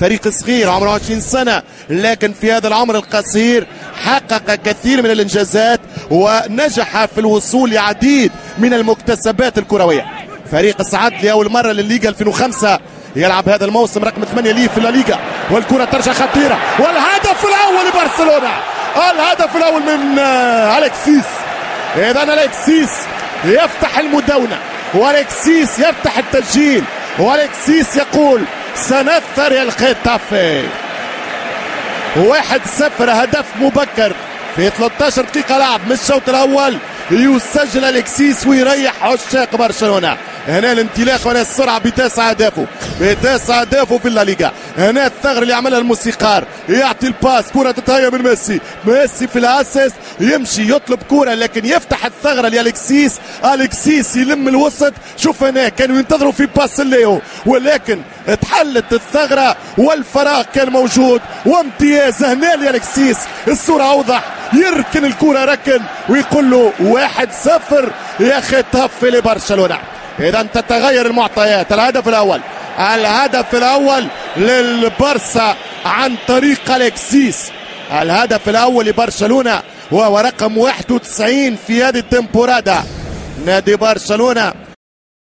فريق صغير عمره 20 سنة لكن في هذا العمر القصير حقق كثير من الإنجازات ونجح في الوصول لعديد من المكتسبات الكروية. فريق صعد لأول مرة للليغا 2005 يلعب هذا الموسم رقم 8 ليه في الليغا والكرة ترجع خطيرة والهدف الأول لبرشلونة الهدف الأول من آه، أليكسيس. إذا أليكسيس يفتح المدونة والكسيس يفتح التسجيل والكسيس يقول سنثر يا الختافي. واحد صفر هدف مبكر في 13 دقيقة لعب من الشوط الأول. يسجل الكسيس ويريح عشاق برشلونة. هنا الانطلاق وهنا السرعة بتسع أهدافه بتسع أهدافه في الليغا. هنا الثغر اللي عملها الموسيقار. يعطي الباس كرة تتهيأ من ميسي. ميسي في الأساس يمشي يطلب كرة لكن يفتح الثغرة لألكسيس ألكسيس يلم الوسط. شوف هنا كانوا ينتظروا في باس ليو. ولكن اتحلت الثغرة والفراغ كان موجود. وامتياز هنا لألكسيس الصورة أوضح. يركن الكرة ركن ويقول له واحد صفر. يا خطاف لبرشلونة. إذا تتغير المعطيات. الهدف الأول. الهدف الأول للبرسا عن طريق ألكسيس الهدف الأول لبرشلونة وهو رقم 91 في هذه التمبورادا. نادي برشلونة